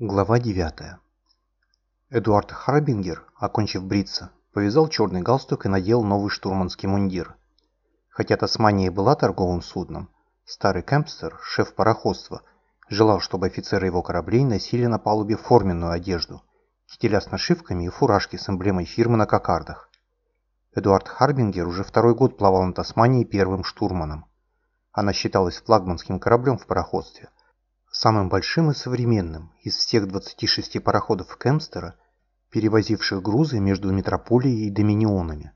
Глава 9. Эдуард Харбингер, окончив бриться, повязал черный галстук и надел новый штурманский мундир. Хотя Тасмания была торговым судном, старый Кемпстер, шеф пароходства, желал, чтобы офицеры его кораблей носили на палубе форменную одежду, кителя с нашивками и фуражки с эмблемой фирмы на кокардах. Эдуард Харбингер уже второй год плавал на Тасмании первым штурманом. Она считалась флагманским кораблем в пароходстве, самым большим и современным из всех 26 пароходов Кемстера, перевозивших грузы между метрополией и доминионами.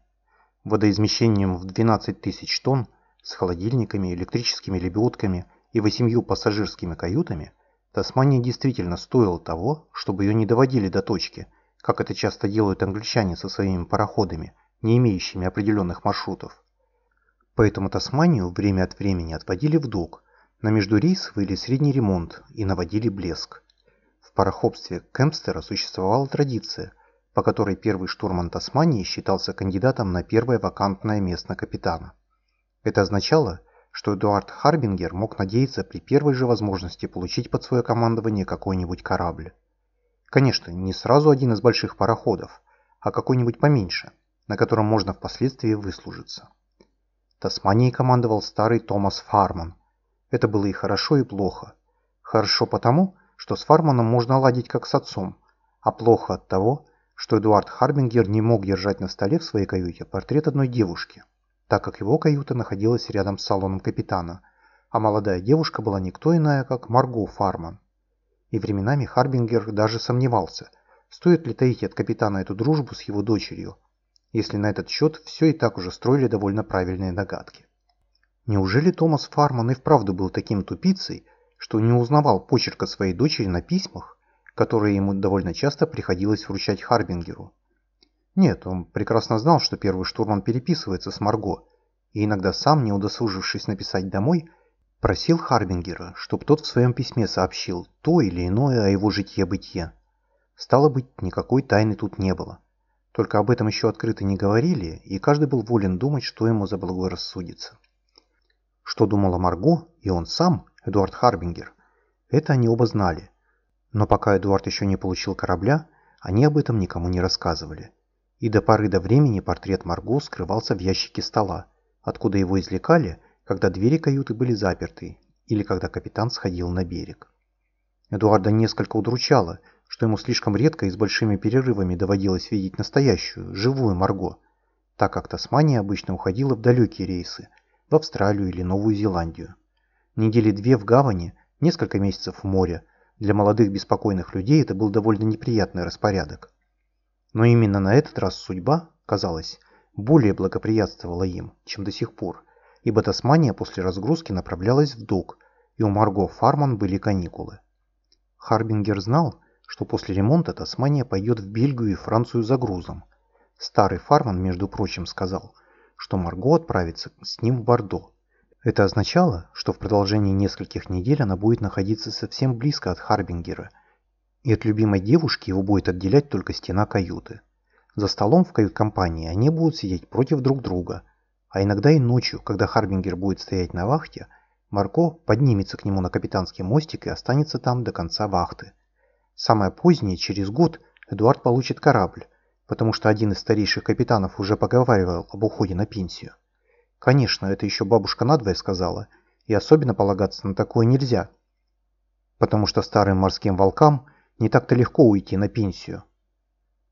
Водоизмещением в 12 тысяч тонн с холодильниками, электрическими лебедками и восемью пассажирскими каютами, Тасмания действительно стоила того, чтобы ее не доводили до точки, как это часто делают англичане со своими пароходами, не имеющими определенных маршрутов. Поэтому Тасманию время от времени отводили в док – на междурейсовый или средний ремонт и наводили блеск. В пароходстве Кемпстера существовала традиция, по которой первый штурман Тасмании считался кандидатом на первое вакантное место капитана. Это означало, что Эдуард Харбингер мог надеяться при первой же возможности получить под свое командование какой-нибудь корабль. Конечно, не сразу один из больших пароходов, а какой-нибудь поменьше, на котором можно впоследствии выслужиться. Тасманией командовал старый Томас Фарман, это было и хорошо, и плохо. Хорошо потому, что с Фарманом можно ладить как с отцом, а плохо от того, что Эдуард Харбингер не мог держать на столе в своей каюте портрет одной девушки, так как его каюта находилась рядом с салоном капитана, а молодая девушка была никто иная, как Марго Фарман. И временами Харбингер даже сомневался, стоит ли таить от капитана эту дружбу с его дочерью, если на этот счет все и так уже строили довольно правильные догадки. Неужели Томас Фарман и вправду был таким тупицей, что не узнавал почерка своей дочери на письмах, которые ему довольно часто приходилось вручать Харбингеру? Нет, он прекрасно знал, что первый штурман переписывается с Марго, и иногда сам, не удосужившись написать домой, просил Харбингера, чтобы тот в своем письме сообщил то или иное о его житье-бытие. Стало быть, никакой тайны тут не было. Только об этом еще открыто не говорили, и каждый был волен думать, что ему заблагорассудится. Что думала Марго и он сам, Эдуард Харбингер, это они оба знали. Но пока Эдуард еще не получил корабля, они об этом никому не рассказывали. И до поры до времени портрет Марго скрывался в ящике стола, откуда его извлекали, когда двери каюты были заперты или когда капитан сходил на берег. Эдуарда несколько удручало, что ему слишком редко и с большими перерывами доводилось видеть настоящую, живую Марго, так как Тасмания обычно уходила в далекие рейсы, в Австралию или Новую Зеландию. Недели две в гавани, несколько месяцев в море. Для молодых беспокойных людей это был довольно неприятный распорядок. Но именно на этот раз судьба, казалось, более благоприятствовала им, чем до сих пор, ибо Тасмания после разгрузки направлялась в док, и у Марго Фарман были каникулы. Харбингер знал, что после ремонта Тасмания пойдет в Бельгию и Францию за грузом. Старый Фарман, между прочим, сказал – что Марго отправится с ним в Бордо. Это означало, что в продолжении нескольких недель она будет находиться совсем близко от Харбингера, и от любимой девушки его будет отделять только стена каюты. За столом в кают-компании они будут сидеть против друг друга, а иногда и ночью, когда Харбингер будет стоять на вахте, Марко поднимется к нему на капитанский мостик и останется там до конца вахты. Самое позднее, через год, Эдуард получит корабль, потому что один из старейших капитанов уже поговаривал об уходе на пенсию. Конечно, это еще бабушка надвое сказала, и особенно полагаться на такое нельзя, потому что старым морским волкам не так-то легко уйти на пенсию.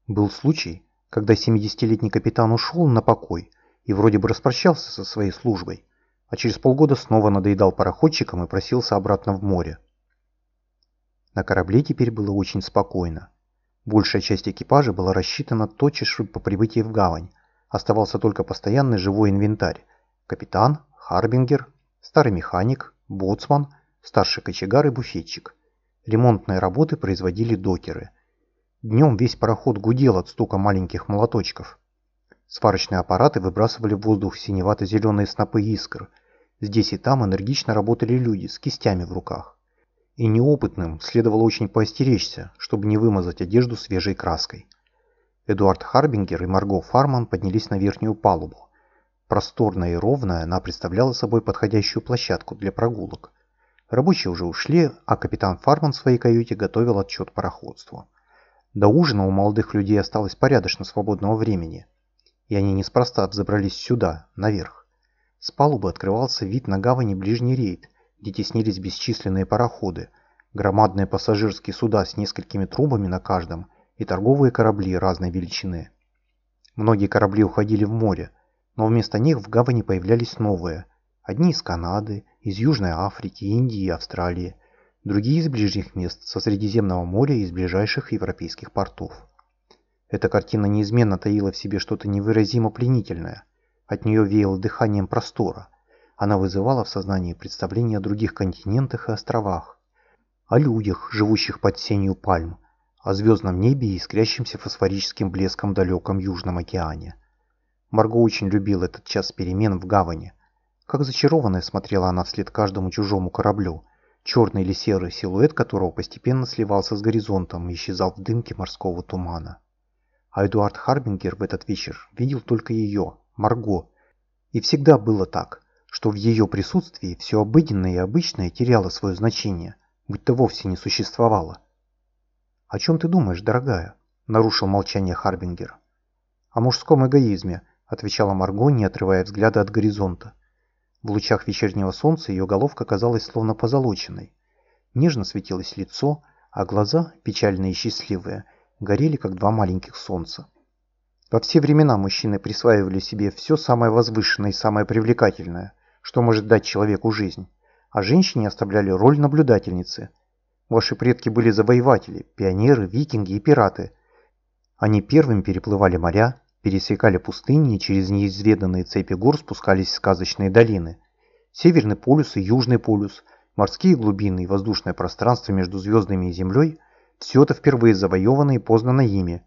Был случай, когда 70-летний капитан ушел на покой и вроде бы распрощался со своей службой, а через полгода снова надоедал пароходчикам и просился обратно в море. На корабле теперь было очень спокойно. Большая часть экипажа была рассчитана тотчас по прибытии в гавань. Оставался только постоянный живой инвентарь. Капитан, Харбингер, старый механик, боцман, старший кочегар и буфетчик. Ремонтные работы производили докеры. Днем весь пароход гудел от стука маленьких молоточков. Сварочные аппараты выбрасывали в воздух синевато-зеленые снопы искр. Здесь и там энергично работали люди с кистями в руках и неопытным следовало очень поостеречься, чтобы не вымазать одежду свежей краской. Эдуард Харбингер и Марго Фарман поднялись на верхнюю палубу. Просторная и ровная, она представляла собой подходящую площадку для прогулок. Рабочие уже ушли, а капитан Фарман в своей каюте готовил отчет пароходству. До ужина у молодых людей осталось порядочно свободного времени, и они неспроста взобрались сюда, наверх. С палубы открывался вид на гавани ближний рейд, где теснились бесчисленные пароходы, громадные пассажирские суда с несколькими трубами на каждом и торговые корабли разной величины. Многие корабли уходили в море, но вместо них в гавани появлялись новые. Одни из Канады, из Южной Африки, Индии и Австралии, другие из ближних мест, со Средиземного моря и из ближайших европейских портов. Эта картина неизменно таила в себе что-то невыразимо пленительное. От нее веяло дыханием простора. Она вызывала в сознании представления о других континентах и островах, о людях, живущих под сенью пальм, о звездном небе и искрящемся фосфорическим блеском далеком Южном океане. Марго очень любила этот час перемен в гавани. Как зачарованная смотрела она вслед каждому чужому кораблю, черный или серый силуэт которого постепенно сливался с горизонтом и исчезал в дымке морского тумана. А Эдуард Харбингер в этот вечер видел только ее, Марго. И всегда было так, что в ее присутствии все обыденное и обычное теряло свое значение – будто вовсе не существовало. «О чем ты думаешь, дорогая?» – нарушил молчание Харбингер. «О мужском эгоизме», – отвечала Марго, не отрывая взгляда от горизонта. В лучах вечернего солнца ее головка казалась словно позолоченной. Нежно светилось лицо, а глаза, печальные и счастливые, горели, как два маленьких солнца. Во все времена мужчины присваивали себе все самое возвышенное и самое привлекательное, что может дать человеку жизнь а женщине оставляли роль наблюдательницы. Ваши предки были завоеватели, пионеры, викинги и пираты. Они первыми переплывали моря, пересекали пустыни и через неизведанные цепи гор спускались в сказочные долины. Северный полюс и Южный полюс, морские глубины и воздушное пространство между звездами и землей – все это впервые завоевано и познано ими.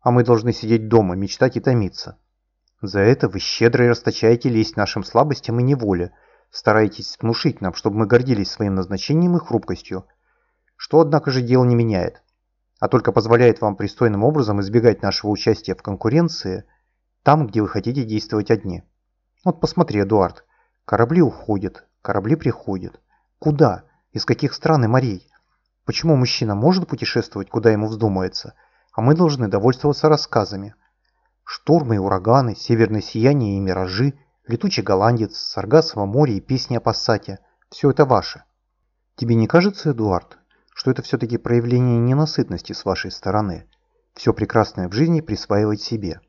А мы должны сидеть дома, мечтать и томиться. За это вы щедро расточаете лесть нашим слабостям и неволе – Старайтесь внушить нам, чтобы мы гордились своим назначением и хрупкостью. Что, однако же, дело не меняет, а только позволяет вам пристойным образом избегать нашего участия в конкуренции там, где вы хотите действовать одни. Вот посмотри, Эдуард, корабли уходят, корабли приходят. Куда? Из каких стран и морей? Почему мужчина может путешествовать, куда ему вздумается, а мы должны довольствоваться рассказами? Штормы и ураганы, северное сияние и миражи – Летучий голландец, Саргасово море и песни о Пассате – все это ваше. Тебе не кажется, Эдуард, что это все-таки проявление ненасытности с вашей стороны? Все прекрасное в жизни присваивать себе.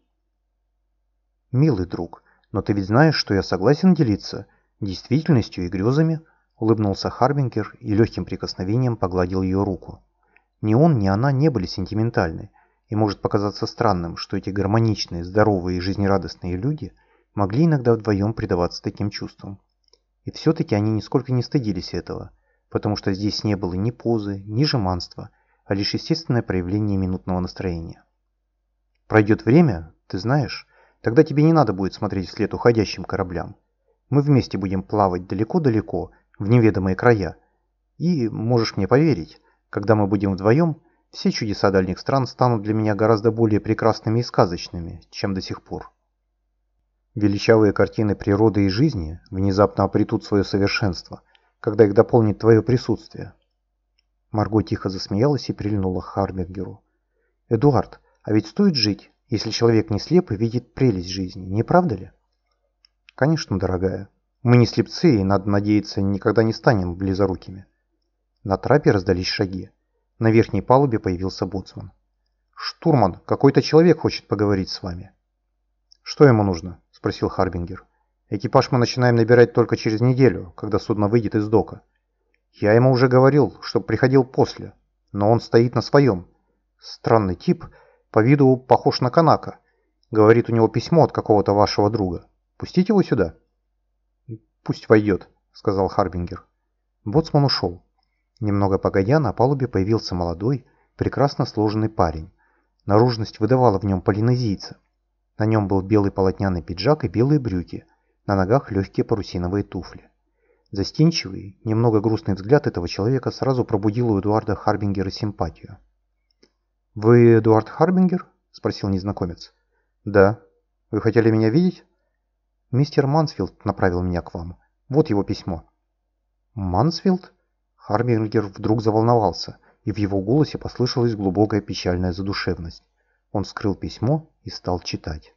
Милый друг, но ты ведь знаешь, что я согласен делиться действительностью и грезами, улыбнулся Харбингер и легким прикосновением погладил ее руку. Ни он, ни она не были сентиментальны, и может показаться странным, что эти гармоничные, здоровые и жизнерадостные люди – могли иногда вдвоем предаваться таким чувствам. И все-таки они нисколько не стыдились этого, потому что здесь не было ни позы, ни жеманства, а лишь естественное проявление минутного настроения. Пройдет время, ты знаешь, тогда тебе не надо будет смотреть вслед уходящим кораблям. Мы вместе будем плавать далеко-далеко, в неведомые края. И, можешь мне поверить, когда мы будем вдвоем, все чудеса дальних стран станут для меня гораздо более прекрасными и сказочными, чем до сих пор. Величавые картины природы и жизни внезапно обретут свое совершенство, когда их дополнит твое присутствие. Марго тихо засмеялась и прильнула к Харбингеру. «Эдуард, а ведь стоит жить, если человек не слеп и видит прелесть жизни, не правда ли?» «Конечно, дорогая. Мы не слепцы и, надо надеяться, никогда не станем близорукими». На трапе раздались шаги. На верхней палубе появился боцман. «Штурман, какой-то человек хочет поговорить с вами». «Что ему нужно?» спросил Харбингер. «Экипаж мы начинаем набирать только через неделю, когда судно выйдет из дока. Я ему уже говорил, чтобы приходил после, но он стоит на своем. Странный тип, по виду похож на Канака. Говорит, у него письмо от какого-то вашего друга. Пустить его сюда?» «Пусть войдет», — сказал Харбингер. Боцман ушел. Немного погодя, на палубе появился молодой, прекрасно сложенный парень. Наружность выдавала в нем полинезийца. На нем был белый полотняный пиджак и белые брюки, на ногах легкие парусиновые туфли. Застенчивый, немного грустный взгляд этого человека сразу пробудил у Эдуарда Харбингера симпатию. «Вы Эдуард Харбингер?» – спросил незнакомец. «Да. Вы хотели меня видеть?» «Мистер Мансфилд направил меня к вам. Вот его письмо». Мансфилд? Харбингер вдруг заволновался, и в его голосе послышалась глубокая печальная задушевность. Он вскрыл письмо и стал читать.